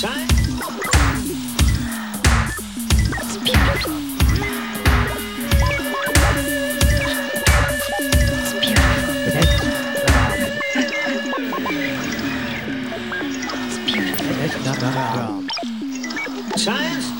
Time. Science